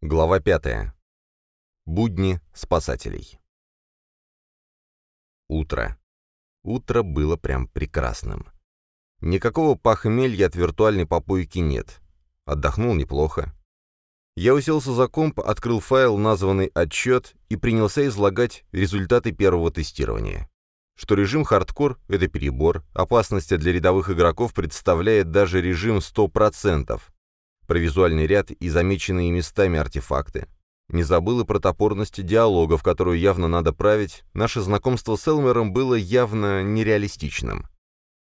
Глава 5. Будни спасателей. Утро. Утро было прям прекрасным. Никакого похмелья от виртуальной попойки нет. Отдохнул неплохо. Я уселся за комп, открыл файл, названный «Отчет», и принялся излагать результаты первого тестирования. Что режим хардкор — это перебор, опасность для рядовых игроков представляет даже режим 100%, про визуальный ряд и замеченные местами артефакты. Не забыл и про топорность диалога, в которую явно надо править, наше знакомство с Элмером было явно нереалистичным.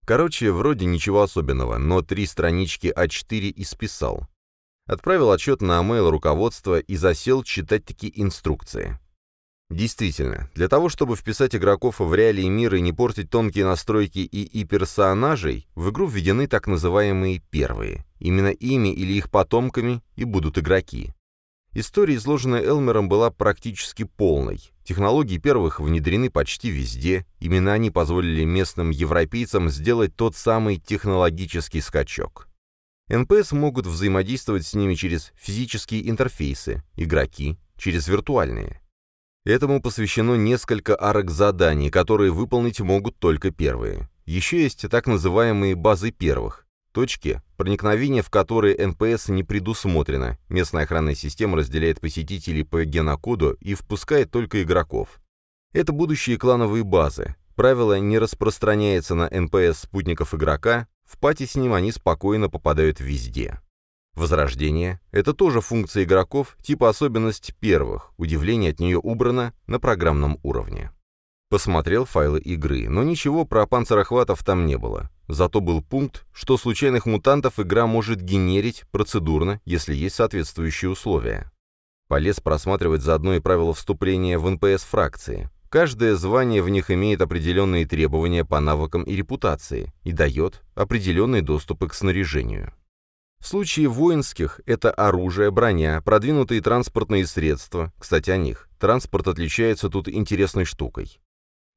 Короче, вроде ничего особенного, но три странички А4 исписал. Отправил отчет на mail руководства и засел читать такие инструкции. Действительно, для того, чтобы вписать игроков в реалии мира и не портить тонкие настройки и и персонажей, в игру введены так называемые первые. Именно ими или их потомками и будут игроки. История, изложенная Элмером, была практически полной. Технологии первых внедрены почти везде, именно они позволили местным европейцам сделать тот самый технологический скачок. НПС могут взаимодействовать с ними через физические интерфейсы, игроки — через виртуальные. Этому посвящено несколько арок заданий, которые выполнить могут только первые. Еще есть так называемые базы первых, точки, проникновения в которые НПС не предусмотрено. Местная охранная система разделяет посетителей по генокоду и впускает только игроков. Это будущие клановые базы. Правило не распространяется на НПС спутников игрока, в пати с ним они спокойно попадают везде. Возрождение — это тоже функция игроков, типа особенность первых, удивление от нее убрано на программном уровне. Посмотрел файлы игры, но ничего про панцерохватов там не было. Зато был пункт, что случайных мутантов игра может генерить процедурно, если есть соответствующие условия. Полез просматривать заодно и правила вступления в НПС-фракции. Каждое звание в них имеет определенные требования по навыкам и репутации и дает определенные доступы к снаряжению. В случае воинских это оружие, броня, продвинутые транспортные средства. Кстати, о них. Транспорт отличается тут интересной штукой.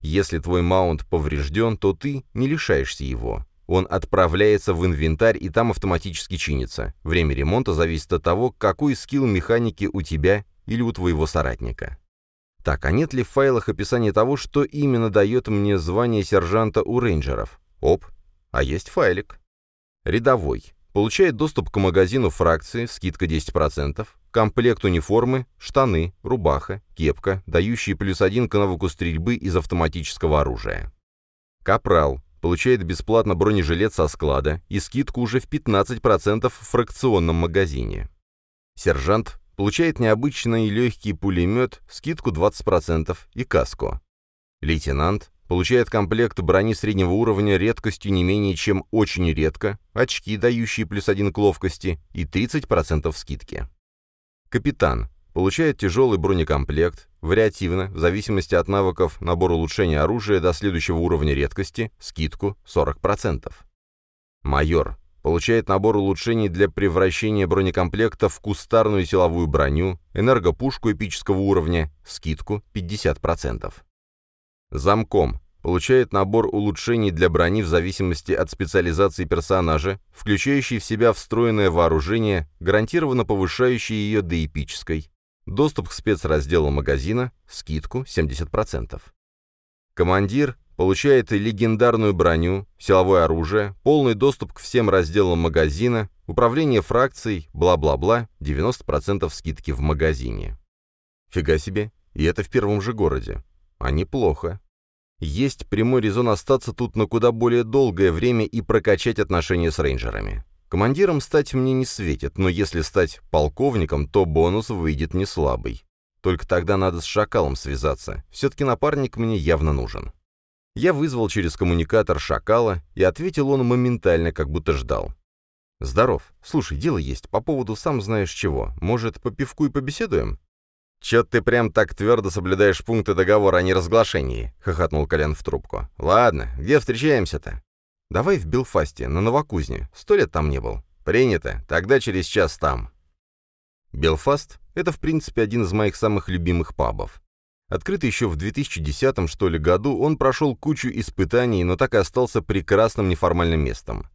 Если твой маунт поврежден, то ты не лишаешься его. Он отправляется в инвентарь и там автоматически чинится. Время ремонта зависит от того, какой скилл механики у тебя или у твоего соратника. Так, а нет ли в файлах описания того, что именно дает мне звание сержанта у рейнджеров? Оп, а есть файлик. Рядовой. Получает доступ к магазину фракции, скидка 10%, комплект униформы, штаны, рубаха, кепка, дающие плюс один к навыку стрельбы из автоматического оружия. Капрал. Получает бесплатно бронежилет со склада и скидку уже в 15% в фракционном магазине. Сержант получает необычный легкий пулемет, скидку 20% и каско. Лейтенант Получает комплект брони среднего уровня редкостью не менее чем очень редко, очки, дающие плюс один к ловкости, и 30% скидки. Капитан. Получает тяжелый бронекомплект, вариативно, в зависимости от навыков, набор улучшения оружия до следующего уровня редкости, скидку 40%. Майор. Получает набор улучшений для превращения бронекомплекта в кустарную силовую броню, энергопушку эпического уровня, скидку 50%. Замком. Получает набор улучшений для брони в зависимости от специализации персонажа, включающий в себя встроенное вооружение, гарантированно повышающее ее до эпической. Доступ к спецразделу магазина, скидку 70%. Командир получает легендарную броню, силовое оружие, полный доступ к всем разделам магазина, управление фракцией, бла-бла-бла, 90% скидки в магазине. Фига себе, и это в первом же городе. А неплохо. Есть прямой резон остаться тут на куда более долгое время и прокачать отношения с рейнджерами. Командиром стать мне не светит, но если стать полковником, то бонус выйдет не слабый. Только тогда надо с шакалом связаться. Все-таки напарник мне явно нужен. Я вызвал через коммуникатор шакала, и ответил он моментально, как будто ждал. «Здоров. Слушай, дело есть. По поводу сам знаешь чего. Может, по пивку и побеседуем?» «Чё ты прям так твердо соблюдаешь пункты договора о неразглашении?» — хохотнул Колян в трубку. «Ладно, где встречаемся-то?» «Давай в Белфасте, на Новокузне. Сто лет там не был». «Принято. Тогда через час там». Белфаст — это, в принципе, один из моих самых любимых пабов. Открытый еще в 2010 что ли, году, он прошел кучу испытаний, но так и остался прекрасным неформальным местом.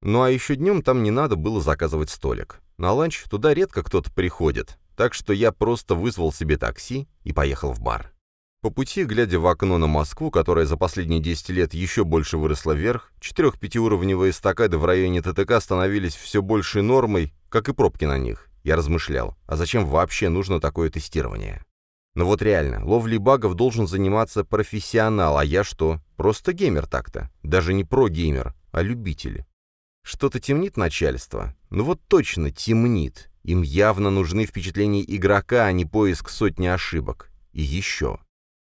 Ну а еще днем там не надо было заказывать столик. На ланч туда редко кто-то приходит. Так что я просто вызвал себе такси и поехал в бар. По пути, глядя в окно на Москву, которая за последние 10 лет еще больше выросла вверх, четырех-пятиуровневые эстакады в районе ТТК становились все большей нормой, как и пробки на них. Я размышлял, а зачем вообще нужно такое тестирование? Но вот реально, ловлей багов должен заниматься профессионал, а я что? Просто геймер так-то. Даже не про-геймер, а любитель. Что-то темнит начальство? Ну вот точно темнит. Им явно нужны впечатления игрока, а не поиск сотни ошибок. И еще.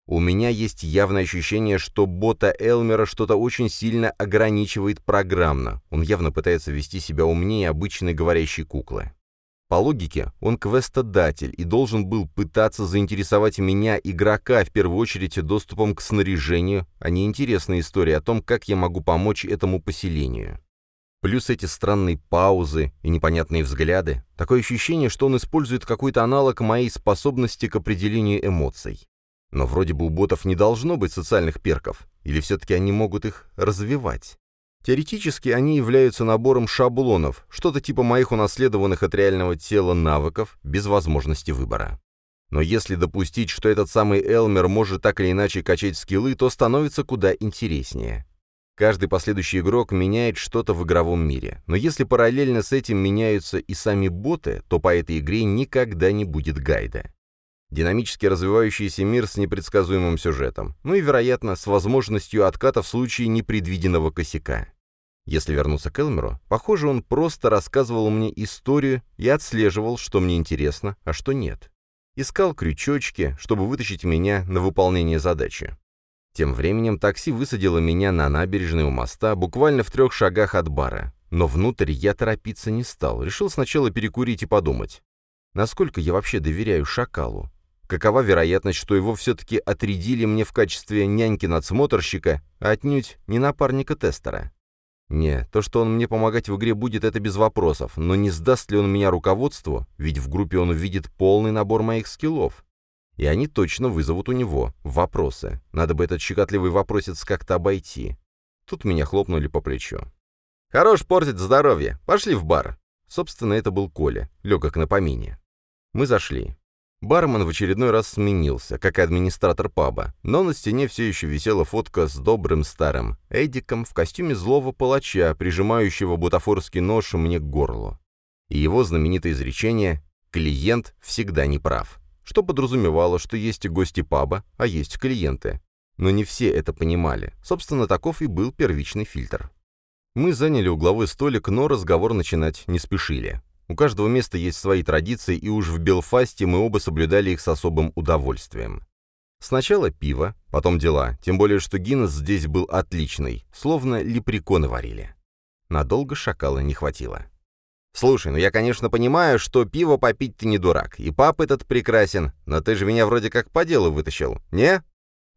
У меня есть явное ощущение, что бота Элмера что-то очень сильно ограничивает программно. Он явно пытается вести себя умнее обычной говорящей куклы. По логике, он квестодатель и должен был пытаться заинтересовать меня, игрока, в первую очередь доступом к снаряжению, а не интересной историей о том, как я могу помочь этому поселению. Плюс эти странные паузы и непонятные взгляды. Такое ощущение, что он использует какой-то аналог моей способности к определению эмоций. Но вроде бы у ботов не должно быть социальных перков, или все-таки они могут их развивать. Теоретически они являются набором шаблонов, что-то типа моих унаследованных от реального тела навыков, без возможности выбора. Но если допустить, что этот самый Элмер может так или иначе качать скиллы, то становится куда интереснее. Каждый последующий игрок меняет что-то в игровом мире, но если параллельно с этим меняются и сами боты, то по этой игре никогда не будет гайда. Динамически развивающийся мир с непредсказуемым сюжетом, ну и, вероятно, с возможностью отката в случае непредвиденного косяка. Если вернуться к Элмеру, похоже, он просто рассказывал мне историю и отслеживал, что мне интересно, а что нет. Искал крючочки, чтобы вытащить меня на выполнение задачи. Тем временем такси высадило меня на набережной у моста, буквально в трех шагах от бара. Но внутрь я торопиться не стал, решил сначала перекурить и подумать. Насколько я вообще доверяю шакалу? Какова вероятность, что его все-таки отрядили мне в качестве няньки-надсмотрщика, а отнюдь не напарника-тестера? Не, то, что он мне помогать в игре будет, это без вопросов, но не сдаст ли он меня руководству, ведь в группе он увидит полный набор моих скиллов. И они точно вызовут у него вопросы. Надо бы этот щекотливый вопросец как-то обойти. Тут меня хлопнули по плечу. «Хорош портить здоровье. Пошли в бар». Собственно, это был Коля, легок на помине. Мы зашли. Бармен в очередной раз сменился, как и администратор паба, но на стене все еще висела фотка с добрым старым Эдиком в костюме злого палача, прижимающего бутафорский нож мне к горлу. И его знаменитое изречение «клиент всегда не прав», что подразумевало, что есть гости паба, а есть клиенты. Но не все это понимали. Собственно, таков и был первичный фильтр. Мы заняли угловой столик, но разговор начинать не спешили. У каждого места есть свои традиции, и уж в Белфасте мы оба соблюдали их с особым удовольствием. Сначала пиво, потом дела, тем более, что Гиннес здесь был отличный, словно лепреконы варили. Надолго шакала не хватило. «Слушай, ну я, конечно, понимаю, что пиво попить ты не дурак, и пап этот прекрасен, но ты же меня вроде как по делу вытащил, не?»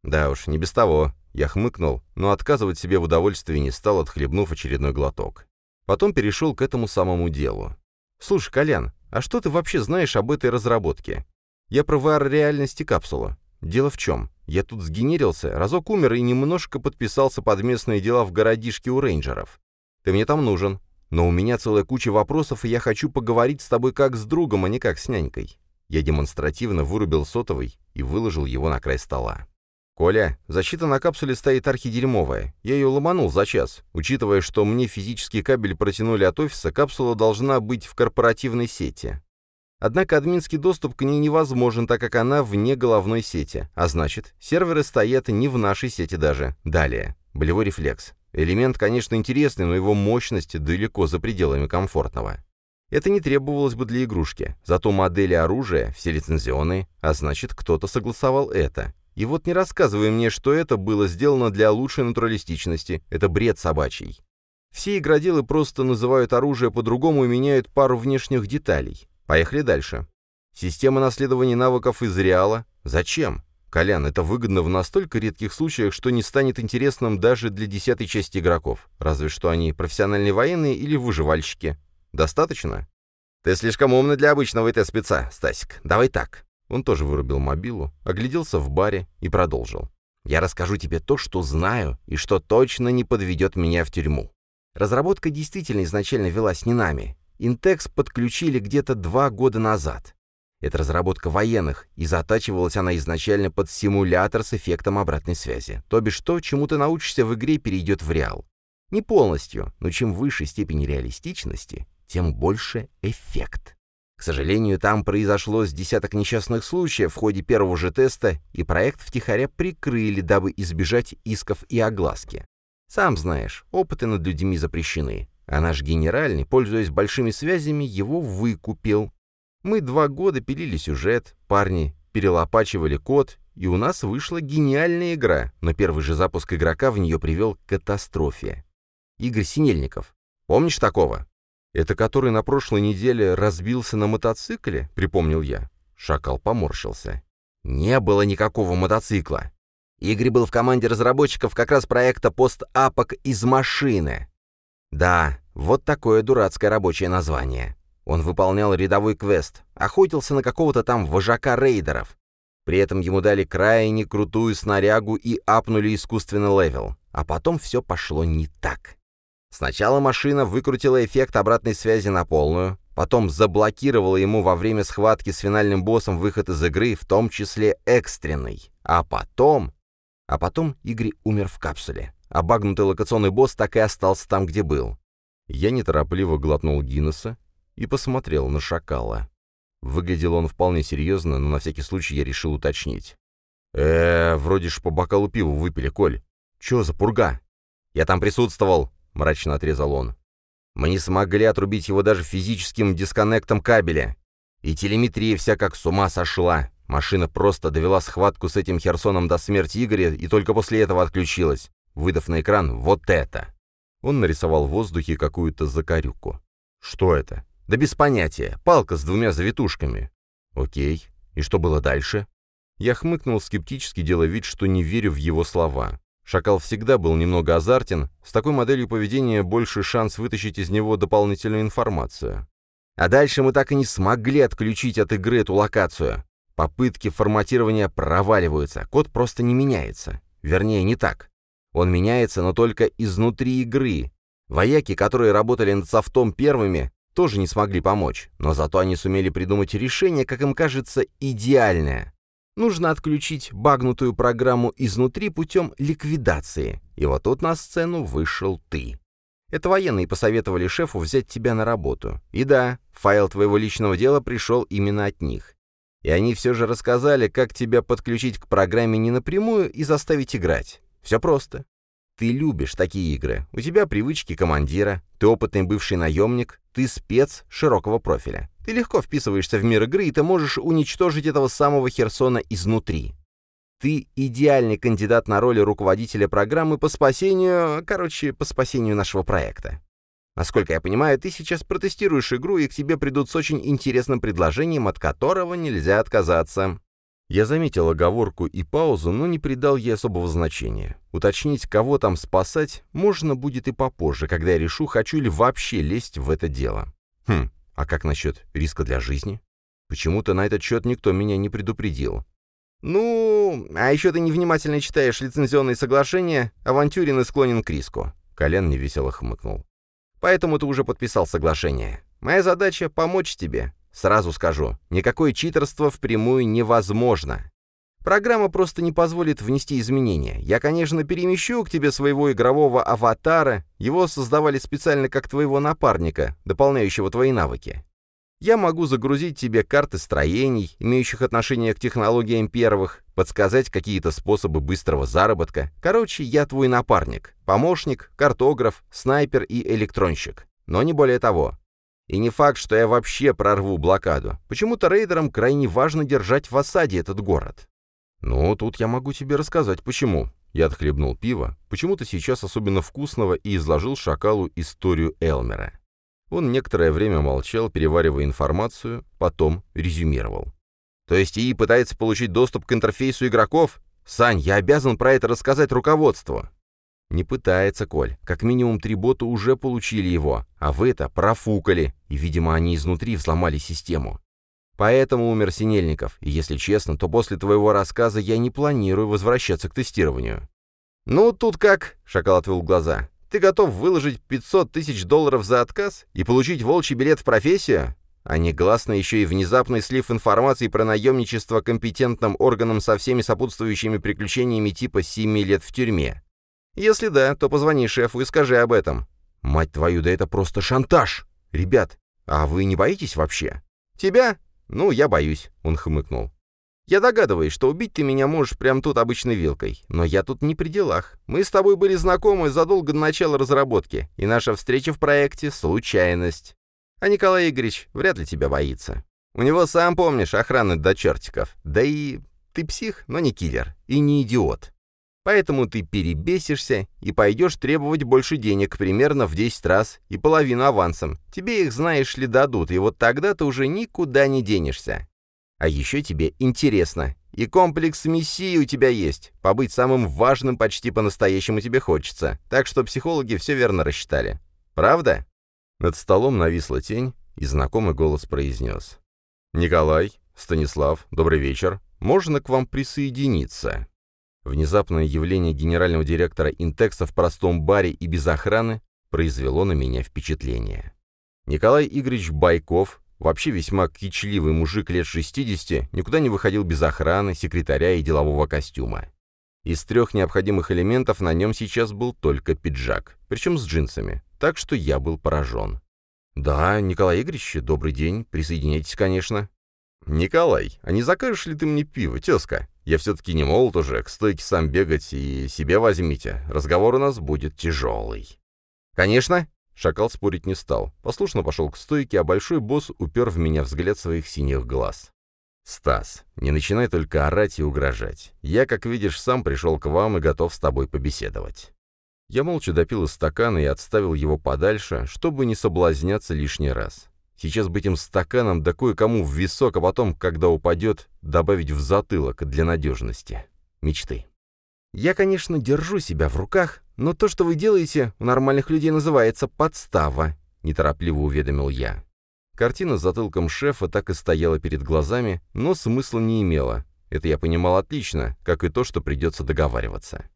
«Да уж, не без того». Я хмыкнул, но отказывать себе в удовольствии не стал, отхлебнув очередной глоток. Потом перешел к этому самому делу. «Слушай, Колян, а что ты вообще знаешь об этой разработке? Я про VR-реальности капсула. Дело в чем? Я тут сгенерился, разок умер и немножко подписался под местные дела в городишке у рейнджеров. Ты мне там нужен. Но у меня целая куча вопросов, и я хочу поговорить с тобой как с другом, а не как с нянькой». Я демонстративно вырубил сотовый и выложил его на край стола. «Коля, защита на капсуле стоит архидерьмовая. Я ее ломанул за час. Учитывая, что мне физический кабель протянули от офиса, капсула должна быть в корпоративной сети. Однако админский доступ к ней невозможен, так как она вне головной сети. А значит, серверы стоят не в нашей сети даже. Далее. Болевой рефлекс. Элемент, конечно, интересный, но его мощность далеко за пределами комфортного. Это не требовалось бы для игрушки. Зато модели оружия, все лицензионные, а значит, кто-то согласовал это. И вот не рассказывай мне, что это было сделано для лучшей натуралистичности. Это бред собачий. Все игроделы просто называют оружие по-другому и меняют пару внешних деталей. Поехали дальше. Система наследования навыков из Реала. Зачем? Колян, это выгодно в настолько редких случаях, что не станет интересным даже для десятой части игроков. Разве что они профессиональные военные или выживальщики. Достаточно? Ты слишком умный для обычного ИТ-спеца, Стасик. Давай так. Он тоже вырубил мобилу, огляделся в баре и продолжил. «Я расскажу тебе то, что знаю, и что точно не подведет меня в тюрьму. Разработка действительно изначально велась не нами. Интекс подключили где-то два года назад. Это разработка военных, и затачивалась она изначально под симулятор с эффектом обратной связи. То бишь то, чему ты научишься в игре, перейдет в реал. Не полностью, но чем выше степень реалистичности, тем больше эффект. К сожалению, там произошло с десяток несчастных случаев в ходе первого же теста, и проект втихаря прикрыли, дабы избежать исков и огласки. Сам знаешь, опыты над людьми запрещены, а наш генеральный, пользуясь большими связями, его выкупил. Мы два года пилили сюжет, парни перелопачивали код, и у нас вышла гениальная игра, но первый же запуск игрока в нее привел к катастрофе. Игорь Синельников. Помнишь такого? Это который на прошлой неделе разбился на мотоцикле, припомнил я. Шакал поморщился. Не было никакого мотоцикла. Игорь был в команде разработчиков как раз проекта «Пост-Апок» из машины. Да, вот такое дурацкое рабочее название. Он выполнял рядовой квест, охотился на какого-то там вожака рейдеров. При этом ему дали крайне крутую снарягу и апнули искусственный левел. А потом все пошло не так. Сначала машина выкрутила эффект обратной связи на полную, потом заблокировала ему во время схватки с финальным боссом выход из игры, в том числе экстренный. А потом... А потом Игорь умер в капсуле. А багнутый локационный босс так и остался там, где был. Я неторопливо глотнул Гиннесса и посмотрел на шакала. Выглядел он вполне серьезно, но на всякий случай я решил уточнить. э вроде ж по бокалу пива выпили, Коль. Чё за пурга?» «Я там присутствовал», — мрачно отрезал он. «Мы не смогли отрубить его даже физическим дисконнектом кабеля. И телеметрия вся как с ума сошла. Машина просто довела схватку с этим Херсоном до смерти Игоря и только после этого отключилась, выдав на экран вот это». Он нарисовал в воздухе какую-то закорюку. «Что это?» «Да без понятия. Палка с двумя завитушками». «Окей. И что было дальше?» Я хмыкнул скептически, делая вид, что не верю в его слова. Шакал всегда был немного азартен, с такой моделью поведения больше шанс вытащить из него дополнительную информацию. А дальше мы так и не смогли отключить от игры эту локацию. Попытки форматирования проваливаются, код просто не меняется. Вернее, не так. Он меняется, но только изнутри игры. Вояки, которые работали над софтом первыми, тоже не смогли помочь, но зато они сумели придумать решение, как им кажется, идеальное. Нужно отключить багнутую программу изнутри путем ликвидации. И вот тут на сцену вышел ты. Это военные посоветовали шефу взять тебя на работу. И да, файл твоего личного дела пришел именно от них. И они все же рассказали, как тебя подключить к программе не напрямую и заставить играть. Все просто. Ты любишь такие игры. У тебя привычки командира, ты опытный бывший наемник, ты спец широкого профиля. Ты легко вписываешься в мир игры, и ты можешь уничтожить этого самого Херсона изнутри. Ты идеальный кандидат на роль руководителя программы по спасению, короче, по спасению нашего проекта. Насколько я понимаю, ты сейчас протестируешь игру, и к тебе придут с очень интересным предложением, от которого нельзя отказаться. Я заметил оговорку и паузу, но не придал ей особого значения. Уточнить, кого там спасать, можно будет и попозже, когда я решу, хочу ли вообще лезть в это дело. Хм, а как насчет риска для жизни? Почему-то на этот счет никто меня не предупредил. «Ну, а еще ты невнимательно читаешь лицензионные соглашения, авантюрин и склонен к риску», — Колян невесело хмыкнул. «Поэтому ты уже подписал соглашение. Моя задача — помочь тебе, Сразу скажу, никакое читерство впрямую невозможно. Программа просто не позволит внести изменения. Я, конечно, перемещу к тебе своего игрового аватара, его создавали специально как твоего напарника, дополняющего твои навыки. Я могу загрузить тебе карты строений, имеющих отношение к технологиям первых, подсказать какие-то способы быстрого заработка. Короче, я твой напарник, помощник, картограф, снайпер и электронщик. Но не более того. И не факт, что я вообще прорву блокаду. Почему-то рейдерам крайне важно держать в осаде этот город. Ну, тут я могу тебе рассказать, почему. Я отхлебнул пиво, почему-то сейчас особенно вкусного, и изложил шакалу историю Элмера. Он некоторое время молчал, переваривая информацию, потом резюмировал. То есть ИИ пытается получить доступ к интерфейсу игроков? Сань, я обязан про это рассказать руководству. Не пытается, Коль. Как минимум три бота уже получили его, а вы это профукали, и, видимо, они изнутри взломали систему. Поэтому умер Синельников, и, если честно, то после твоего рассказа я не планирую возвращаться к тестированию. «Ну, тут как?» — Шакал отвел глаза. «Ты готов выложить 500 тысяч долларов за отказ и получить волчий билет в профессию? а негласно еще и внезапный слив информации про наемничество компетентным органам со всеми сопутствующими приключениями типа «семи лет в тюрьме». Если да, то позвони шефу и скажи об этом. Мать твою, да это просто шантаж! Ребят, а вы не боитесь вообще? Тебя? Ну, я боюсь, он хмыкнул. Я догадываюсь, что убить ты меня можешь прямо тут обычной вилкой, но я тут не при делах. Мы с тобой были знакомы задолго до начала разработки, и наша встреча в проекте — случайность. А Николай Игоревич вряд ли тебя боится. У него, сам помнишь, охраны до чертиков. Да и ты псих, но не киллер, и не идиот. Поэтому ты перебесишься и пойдешь требовать больше денег примерно в 10 раз и половину авансом. Тебе их, знаешь ли, дадут, и вот тогда ты уже никуда не денешься. А еще тебе интересно. И комплекс миссии у тебя есть. Побыть самым важным почти по-настоящему тебе хочется. Так что психологи все верно рассчитали. Правда? Над столом нависла тень, и знакомый голос произнес. «Николай, Станислав, добрый вечер. Можно к вам присоединиться?» Внезапное явление генерального директора Интекса в простом баре и без охраны произвело на меня впечатление. Николай Игоревич Байков, вообще весьма кичливый мужик лет 60, никуда не выходил без охраны, секретаря и делового костюма. Из трех необходимых элементов на нем сейчас был только пиджак, причем с джинсами, так что я был поражен. «Да, Николай Игоревич, добрый день, присоединяйтесь, конечно». «Николай, а не закажешь ли ты мне пиво, тезка? Я все-таки не молод уже, к стойке сам бегать и себе возьмите. Разговор у нас будет тяжелый». «Конечно!» Шакал спорить не стал. Послушно пошел к стойке, а большой босс упер в меня взгляд своих синих глаз. «Стас, не начинай только орать и угрожать. Я, как видишь, сам пришел к вам и готов с тобой побеседовать». Я молча допил из стакана и отставил его подальше, чтобы не соблазняться лишний раз. Сейчас быть этим стаканом да кое-кому в висок, а потом, когда упадет, добавить в затылок для надежности. Мечты. Я, конечно, держу себя в руках, но то, что вы делаете, у нормальных людей называется подстава, неторопливо уведомил я. Картина с затылком шефа так и стояла перед глазами, но смысла не имела. Это я понимал отлично, как и то, что придется договариваться.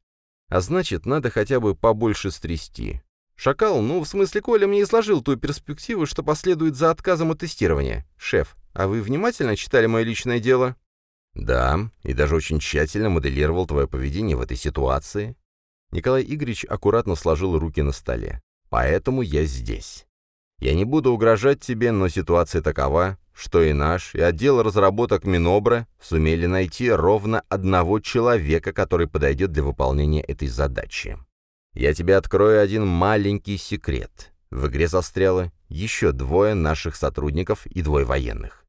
А значит, надо хотя бы побольше стрясти. Шакал, ну, в смысле, Коля мне изложил ту перспективу, что последует за отказом от тестирования. Шеф, а вы внимательно читали мое личное дело? Да, и даже очень тщательно моделировал твое поведение в этой ситуации. Николай Игоревич аккуратно сложил руки на столе. Поэтому я здесь. Я не буду угрожать тебе, но ситуация такова, что и наш, и отдел разработок Минобра сумели найти ровно одного человека, который подойдет для выполнения этой задачи. Я тебе открою один маленький секрет. В игре застряло еще двое наших сотрудников и двое военных.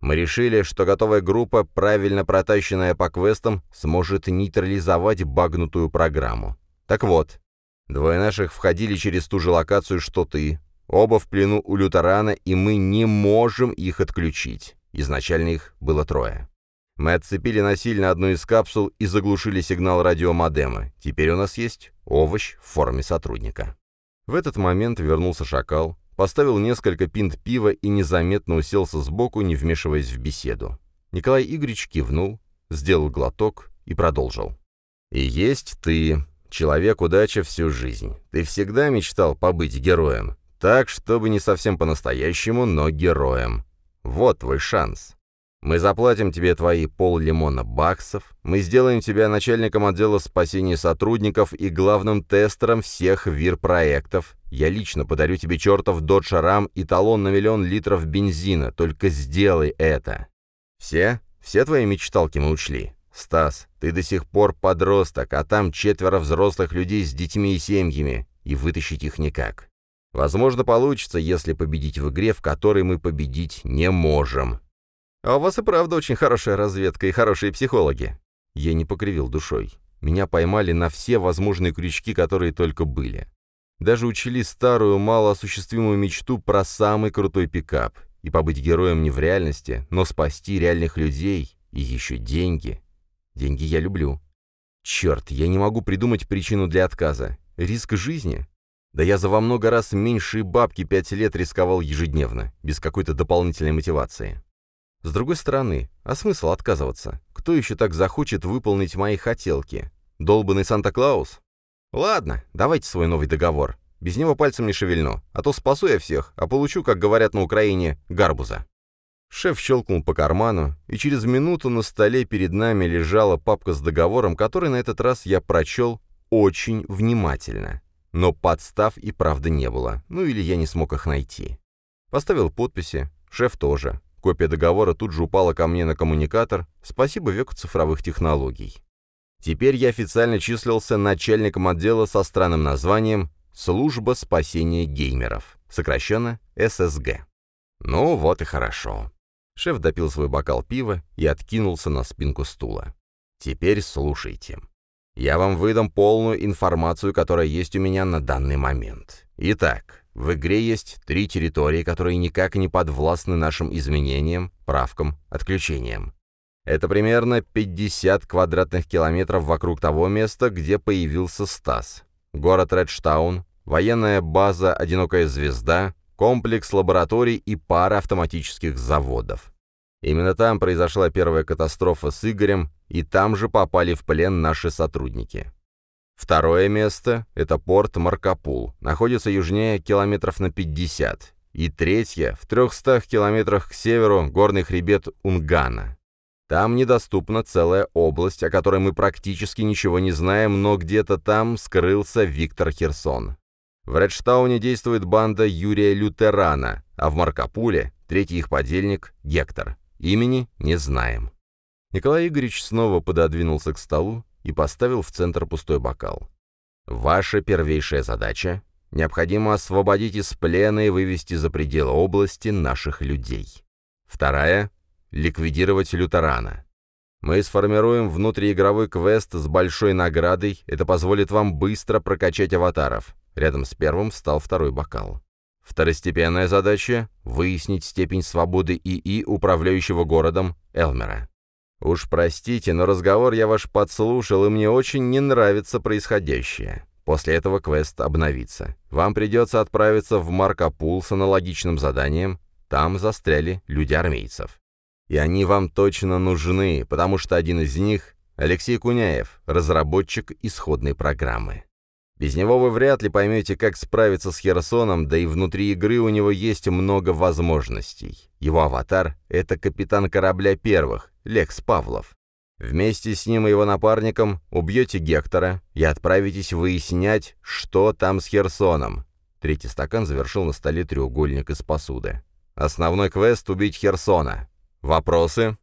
Мы решили, что готовая группа, правильно протащенная по квестам, сможет нейтрализовать багнутую программу. Так вот, двое наших входили через ту же локацию, что ты, Оба в плену у лютерана, и мы не можем их отключить. Изначально их было трое. Мы отцепили насильно одну из капсул и заглушили сигнал радиомодема. Теперь у нас есть овощ в форме сотрудника. В этот момент вернулся шакал, поставил несколько пинт пива и незаметно уселся сбоку, не вмешиваясь в беседу. Николай Игоревич кивнул, сделал глоток и продолжил. «И есть ты, человек удача всю жизнь. Ты всегда мечтал побыть героем. Так, чтобы не совсем по-настоящему, но героем. Вот твой шанс. Мы заплатим тебе твои пол-лимона баксов, мы сделаем тебя начальником отдела спасения сотрудников и главным тестером всех ВИР-проектов. Я лично подарю тебе чертов Dodge Ram и талон на миллион литров бензина, только сделай это. Все? Все твои мечталки мы учли. Стас, ты до сих пор подросток, а там четверо взрослых людей с детьми и семьями, и вытащить их никак. Возможно, получится, если победить в игре, в которой мы победить не можем. А у вас и правда очень хорошая разведка и хорошие психологи. Я не покривил душой. Меня поймали на все возможные крючки, которые только были. Даже учили старую, малоосуществимую мечту про самый крутой пикап. И побыть героем не в реальности, но спасти реальных людей. И еще деньги. Деньги я люблю. Черт, я не могу придумать причину для отказа. Риск жизни? Да я за во много раз меньшие бабки пять лет рисковал ежедневно, без какой-то дополнительной мотивации. С другой стороны, а смысл отказываться? Кто еще так захочет выполнить мои хотелки? Долбанный Санта-Клаус? Ладно, давайте свой новый договор. Без него пальцем не шевельну, а то спасу я всех, а получу, как говорят на Украине, гарбуза». Шеф щелкнул по карману, и через минуту на столе перед нами лежала папка с договором, который на этот раз я прочел очень внимательно. Но подстав и правда не было, ну или я не смог их найти. Поставил подписи, шеф тоже. Копия договора тут же упала ко мне на коммуникатор, спасибо веку цифровых технологий. Теперь я официально числился начальником отдела со странным названием «Служба спасения геймеров», сокращенно ССГ. Ну вот и хорошо. Шеф допил свой бокал пива и откинулся на спинку стула. Теперь слушайте. Я вам выдам полную информацию, которая есть у меня на данный момент. Итак, в игре есть три территории, которые никак не подвластны нашим изменениям, правкам, отключениям. Это примерно 50 квадратных километров вокруг того места, где появился Стас. Город Редштаун, военная база «Одинокая звезда», комплекс лабораторий и пара автоматических заводов. Именно там произошла первая катастрофа с Игорем, и там же попали в плен наши сотрудники. Второе место — это порт Маркапул, находится южнее километров на 50. И третье — в 300 километрах к северу горный хребет Унгана. Там недоступна целая область, о которой мы практически ничего не знаем, но где-то там скрылся Виктор Херсон. В Редштауне действует банда Юрия Лютерана, а в Маркапуле — третий их подельник — Гектор. Имени не знаем. Николай Игоревич снова пододвинулся к столу и поставил в центр пустой бокал. «Ваша первейшая задача — необходимо освободить из плена и вывести за пределы области наших людей. Вторая — ликвидировать лютерана. Мы сформируем внутриигровой квест с большой наградой, это позволит вам быстро прокачать аватаров». Рядом с первым встал второй бокал. Второстепенная задача — выяснить степень свободы ИИ, управляющего городом, Элмера. Уж простите, но разговор я ваш подслушал, и мне очень не нравится происходящее. После этого квест обновится. Вам придется отправиться в Маркопул с аналогичным заданием. Там застряли люди армейцев. И они вам точно нужны, потому что один из них — Алексей Куняев, разработчик исходной программы. Без него вы вряд ли поймете, как справиться с Херсоном, да и внутри игры у него есть много возможностей. Его аватар — это капитан корабля первых, Лекс Павлов. Вместе с ним и его напарником убьете Гектора и отправитесь выяснять, что там с Херсоном. Третий стакан завершил на столе треугольник из посуды. Основной квест — убить Херсона. Вопросы?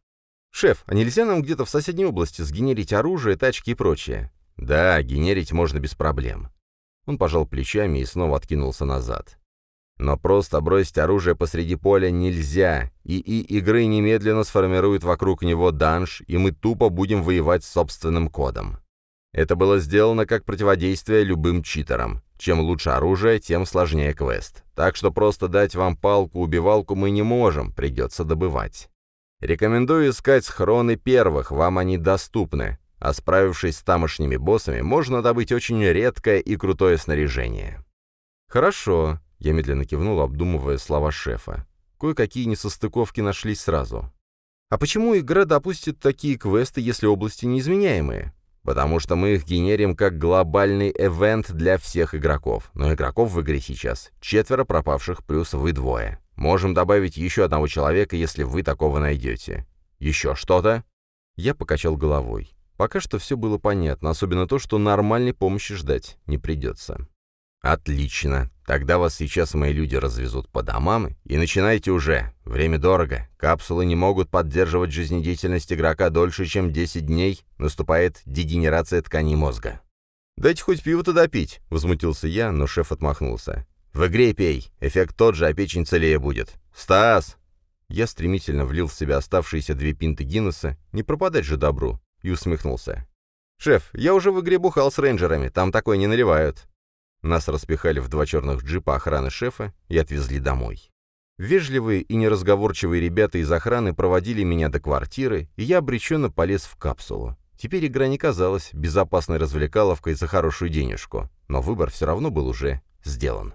«Шеф, а нельзя нам где-то в соседней области сгенерить оружие, тачки и прочее?» Да, генерить можно без проблем. Он пожал плечами и снова откинулся назад. Но просто бросить оружие посреди поля нельзя, и и игры немедленно сформируют вокруг него данж, и мы тупо будем воевать с собственным кодом. Это было сделано как противодействие любым читерам. Чем лучше оружие, тем сложнее квест. Так что просто дать вам палку-убивалку мы не можем, придется добывать. Рекомендую искать схроны первых, вам они доступны а справившись с тамошними боссами, можно добыть очень редкое и крутое снаряжение. «Хорошо», — я медленно кивнул, обдумывая слова шефа. Кое-какие несостыковки нашлись сразу. «А почему игра допустит такие квесты, если области неизменяемые?» «Потому что мы их генерим как глобальный эвент для всех игроков. Но игроков в игре сейчас четверо пропавших плюс вы двое. Можем добавить еще одного человека, если вы такого найдете. Еще что-то?» Я покачал головой. Пока что все было понятно, особенно то, что нормальной помощи ждать не придется. «Отлично. Тогда вас сейчас мои люди развезут по домам, и начинайте уже. Время дорого. Капсулы не могут поддерживать жизнедеятельность игрока дольше, чем 10 дней. Наступает дегенерация тканей мозга». «Дайте хоть пиво-то допить», — возмутился я, но шеф отмахнулся. «В игре пей. Эффект тот же, а печень целее будет. Стас!» Я стремительно влил в себя оставшиеся две пинты Гиннесса. Не пропадать же добру и усмехнулся. «Шеф, я уже в игре бухал с рейнджерами, там такое не наливают». Нас распихали в два черных джипа охраны шефа и отвезли домой. Вежливые и неразговорчивые ребята из охраны проводили меня до квартиры, и я обреченно полез в капсулу. Теперь игра не казалась безопасной развлекаловкой за хорошую денежку, но выбор все равно был уже сделан.